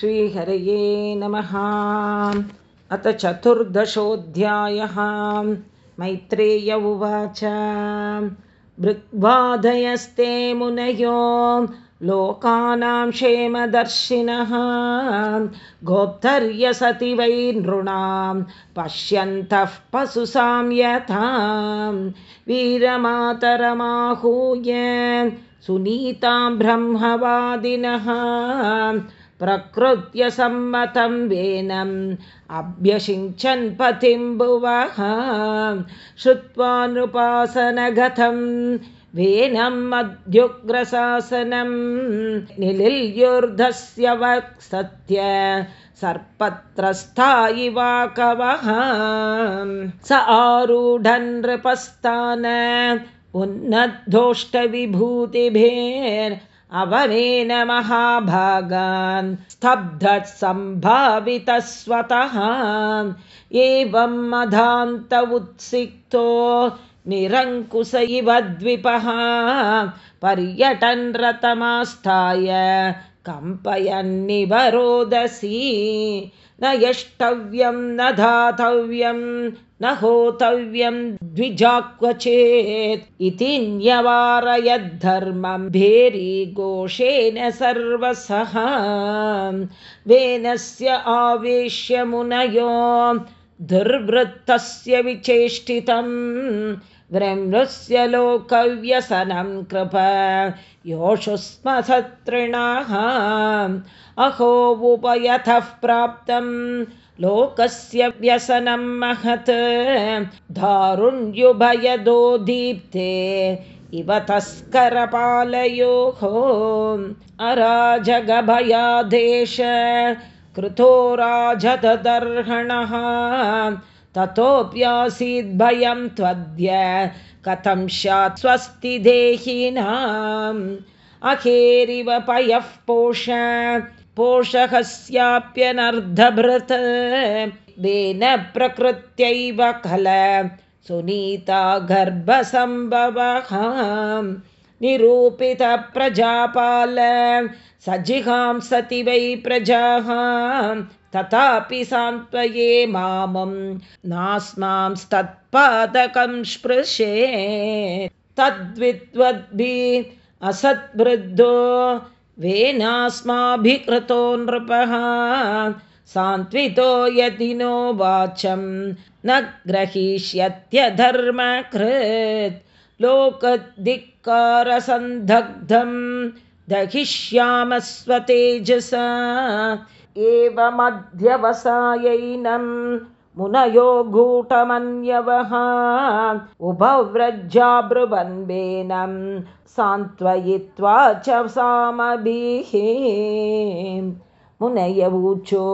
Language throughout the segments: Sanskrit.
श्रीहरये नमः। अथ चतुर्दशोऽध्यायः। मैत्रेय उवाच। भृग्वादयस्ते मुनयो लोकानां क्षेमदर्शिनः। गोप्तर्यसति वै नृणां पश्यन्तः पशुसां यथां। वीरमातरमाहूय सुनीतां ब्रह्मवादिनः प्रकृत्यसम्मतं वेनम् अभ्यषिञ्चन् पतिं भुवः श्रुत्वा नृपासनगतं वेनम् अद्युग्रशासनं निलिल्युर्धस्य वक्सत्य सर्पत्रस्था इवा कवः स आरूढन् नृपस्तान उन्नद्धोष्टविभूतिभेर् अवनेन महाभागान् स्तब्धसम्भावितः स्वतः एवं मधान्त उत्सिक्तो निरङ्कुश इव द्विपः। पर्यटन् रतमास्थाय कम्पयन्निवरोदसी। न यष्टव्यं न धातव्यं न होतव्यं द्विजाक्वचेत् इति न्यवारयद्धर्मं भेरीघोषेण सर्वसः। वेनस्य आवेश्य मुनयो दुर्वृत्तस्य विचेष्टितं ब्रह्मस्य लोकव्यसनं कृप। योषु स्म सतृणाः अहो उपयतः प्राप्तं लोकस्य व्यसनं महत्। दारुण्युभयदो दीप्ते इव तस्करपालयोः। अराजगभयादेश कृतो राजदर्हणः ततोऽप्यासीद्भयं त्वद्य कथं स्यात् स्वस्ति देहिनाम्। अखेरिव पयः पोष पोषकस्याप्यनर्धभृत् वेन प्रकृत्यैव खल सुनीता गर्भसम्भवः निरूपितप्रजापाल सजिहां सति वै प्रजाः। तथापि सान्त्वये मामं नास्मांस्तत्पादकं स्पृशे। तद्विद्वद्भिः असद्वृद्धो वेनास्माभिकृतो नृपः। सान्त्वितो यदि नो वाचं न ग्रहीष्यत्यधर्मकृत् लोकधिक्कारसन्धग्धं दहिष्यामस्वतेजसा। एवमध्यवसायैनं मुनयो गूटमन्यवः उभव्रजाब्रुवन्बेनं सान्त्वयित्वा च सामभिः। मुनयवूचो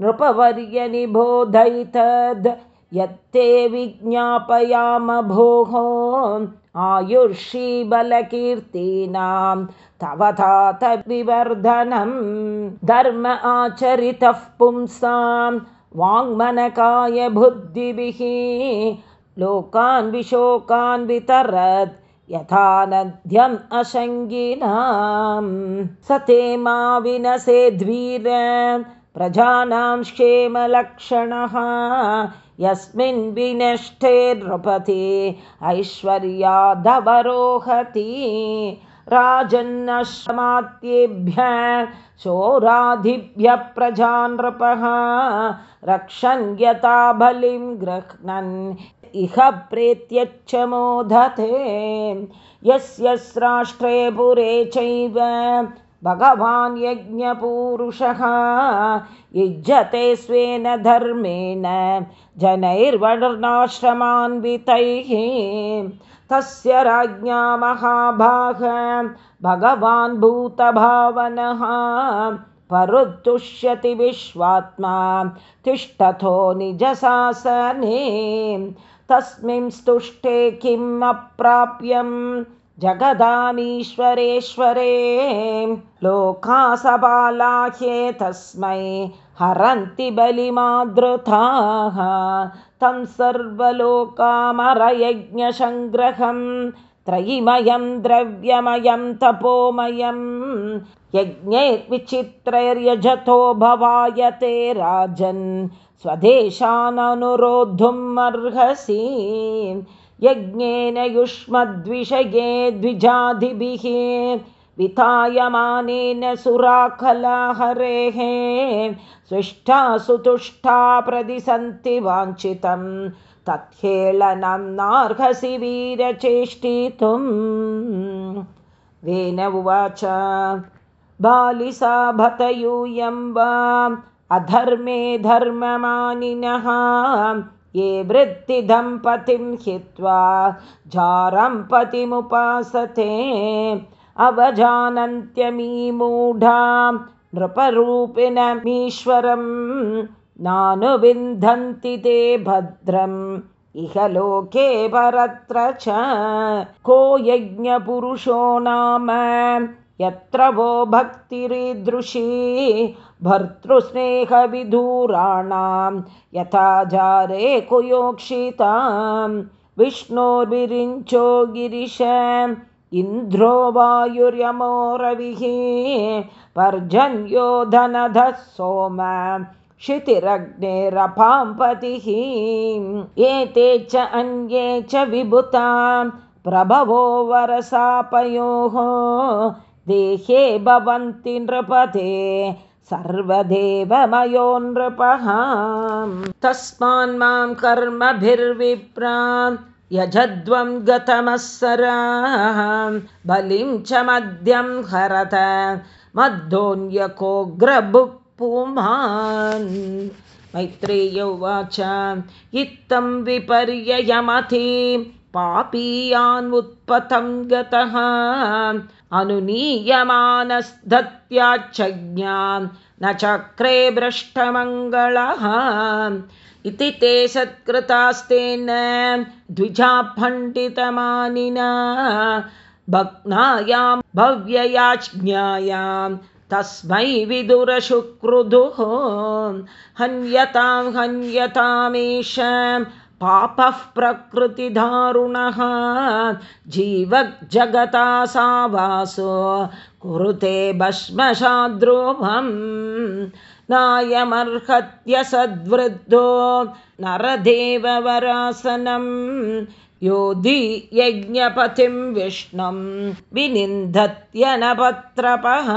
नृपवर्यनिबोधैतद् यत्ते विज्ञापयाम भोः आयुर्षीबलकीर्तीनां तव तातविवर्धनं धर्म आचरितः पुंसां वाङ्मनकाय बुद्धिभिः लोकान् विशोकान् वितरत् यथा नद्यम् अशङ्गिनां स ते मा विनसेद्वीर प्रजानां क्षेमलक्षणः। यस्मिन् विनष्टे नृपति ऐश्वर्यादवरोहति। राजन्नश्रमात्येभ्य शोराधिभ्यः प्रजा नृपः। रक्षन् यथा बलिं गृह्णन् इह प्रेत्यच्च मोदते। यस्य राष्ट्रे पुरे चैव भगवान् यज्ञपूरुषः युज्यते स्वेन धर्मेण जनैर्वर्णाश्रमान्वितैः तस्य राज्ञा महाभाग भगवान् भूतभावनः। परुत्तुष्यति विश्वात्मा तिष्ठतो निजशासने। तस्मिन् स्तुष्टे किम् अप्राप्यम् जगदामीश्वरेश्वरे लोकासबालाह्ये तस्मै हरन्ति बलिमादृताः तं सर्वलोकामरयज्ञसङ्ग्रहं त्रयिमयं द्रव्यमयं तपोमयं यज्ञैर्विचित्रैर्यजतो भवायते राजन् स्वदेशाननुरोद्धुम् अर्हसि यज्ञेन युष्मद्विषये द्विजादिभिः वितायमानेन सुराखलाहरेः स्विष्ठा सुतुष्टा प्रतिसन्ति वाञ्छितं तत्खेलनं नार्हसि वीरचेष्टितुम् वेन उवाच बालिसा भतयूयं वा अधर्मे धर्ममानिनः ये वृत्तिदम्पतिं हित्वा जारं पतिमुपासते अवजानन्त्यमीमूढा नृपरूपिणमीश्वरं नानुविन्दन्ति ते भद्रम् इह लोके परत्र च को यज्ञपुरुषो नाम यत्र वो भक्तिरीदृशी भर्तृस्नेहविधूराणां यथा जारे कुयोक्षितां विष्णोर्विरिञ्चो गिरिश इन्द्रो वायुर्यमो रविः पर्जन्यो धनधः सोम क्षितिरग्नेरपाम्पतिः एते च अन्ये च विभुता प्रभवो वरसापयोः देहे भवन्ति नृपते सर्वदेवमयो नृपः तस्मान्मां कर्मभिर्विप्रा यजध्वं गतमस्सराः बलिं च मद्यं हरत मद्धोऽन्यकोग्रभुक् पुमान् मैत्रेय उवाच इत्थं विपर्ययमति पापीयान् उत्पतं गतः अनुनीयमानस्दत्याच्छज्ञान् न चक्रे भ्रष्टमङ्गलः। इति ते सत्कृतास्तेन द्विजा पण्डितमानिना भग्नायां भव्ययाज्ञायां तस्मै विदुरशुक्रुदुः हन्यतां हन्यतामेष पापः प्रकृतिदारुणः जीवजगता सा वासो कुरुते भस्मशाद्रोभम् नायमर्हत्य सद्वृद्धो नरदेववरासनं योधि यज्ञपतिं विष्णुं विनिन्दत्यनपत्रपः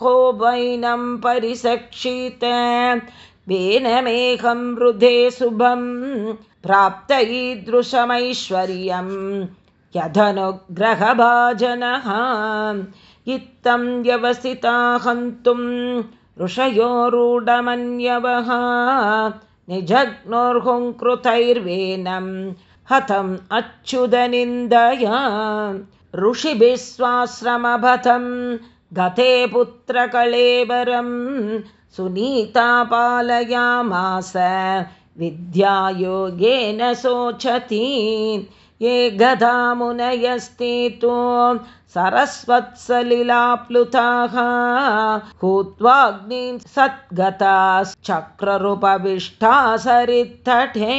को वैनं परिसक्षित वेनमेघं हृदे शुभं प्राप्त ईदृशमैश्वर्यं यदनुग्रहभाजनः इत्थं व्यवसिता हन्तुं ऋषयोरूढमन्यवः निजग्नोर्हुङ्कृतैर्वेनं हतम् अच्युतनिन्दया ऋषिभिस्वाश्रमभतं गते पुत्रकलेवरं सुनीता पालयामास विद्यायोगेन शोचति ये गदा मुनयस्ते सरस्वत्सलिलाप्लुताः। हूत्वाग्निं सद्गताश्चक्ररूपविष्टा सरित्तठे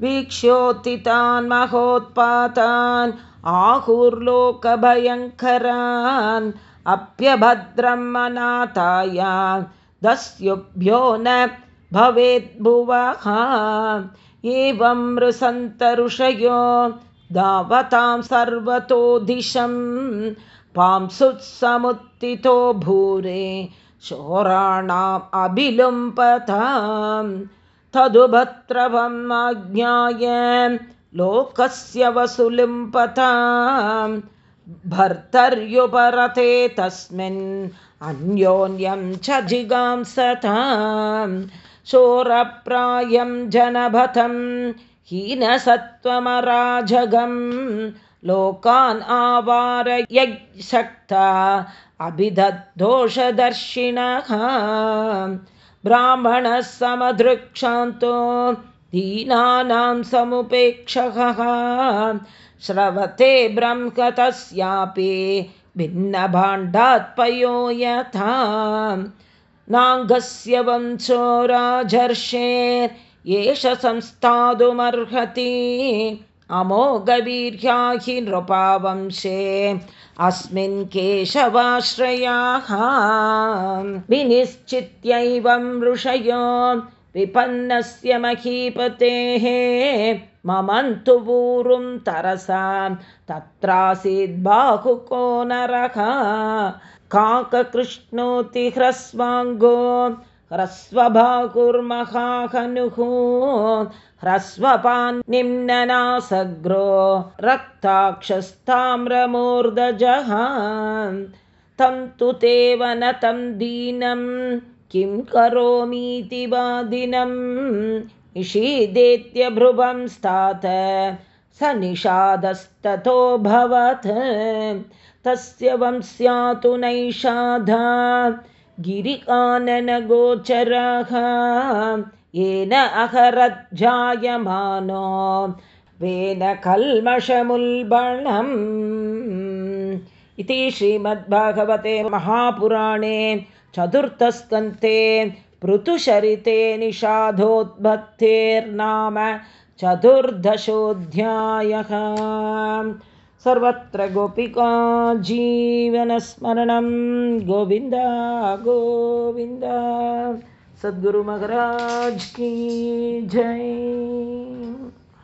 वीक्ष्योत्थितान् महोत्पातान् आहुर्लोकभयङ्करान् अप्यभद्रम् अनाथाया दस्युभ्यो न भवेद्भुवः। एवं ऋषयो दावतां सर्वतो दिशं पांसुत्समुत्थितो भूरे शोराणाम् अभिलुम्पतां। तदुभत्रवम् आज्ञाय लोकस्य वसुलिम्पतां भर्तर्युपरते तस्मिन् अन्योन्यं च जिगांसताम् शोरप्रायं जनभतं हीनसत्त्वमराजगं लोकान् आवारयशक्ता अभिदद्धोषदर्शिनः ब्राह्मणः समदृक्षान्तो दीनानां समुपेक्षकः। श्रवते ब्रह्मतस्यापि भिन्नभाण्डात्पयो यथा। नाङ्गस्य वंशो राजर्षेर् एष संस्थातुमर्हति अमोघवीर्याहि नृपावंशे अस्मिन् केशवाश्रयाः। विनिश्चित्यैवं ऋषयो विपन्नस्य महीपतेः ममन्तु पूरुं तरसा। तत्रासीद्बाहुको नरः। काककृष्णोति ह्रस्वाङ्गो। ह्रस्वभाकुर्महाहनुः। ह्रस्वपान्निम्ननासग्रो। रक्ताक्षस्ताम्रमूर्धजः। तं तु तं दीनं किं करोमीति वादिनं निषीदेत्यभ्रुवं स्तात स निषादस्ततोऽभवत् तस्य वंस्यातु नैषाधा। गिरिकाननगोचरः। येन अहरज्जायमानो। वेन कल्मषमुल्बणम्। इति श्रीमद्भागवते महापुराणे चतुर्थस्कन्ते पृथुशरिते निषाधोद्भक्तेर्नाम चतुर्दशोऽध्यायः। सर्वत्र गोपिका जीवनस्मरणं। गोविन्द गोविन्द। सद्गुरु महाराज की जय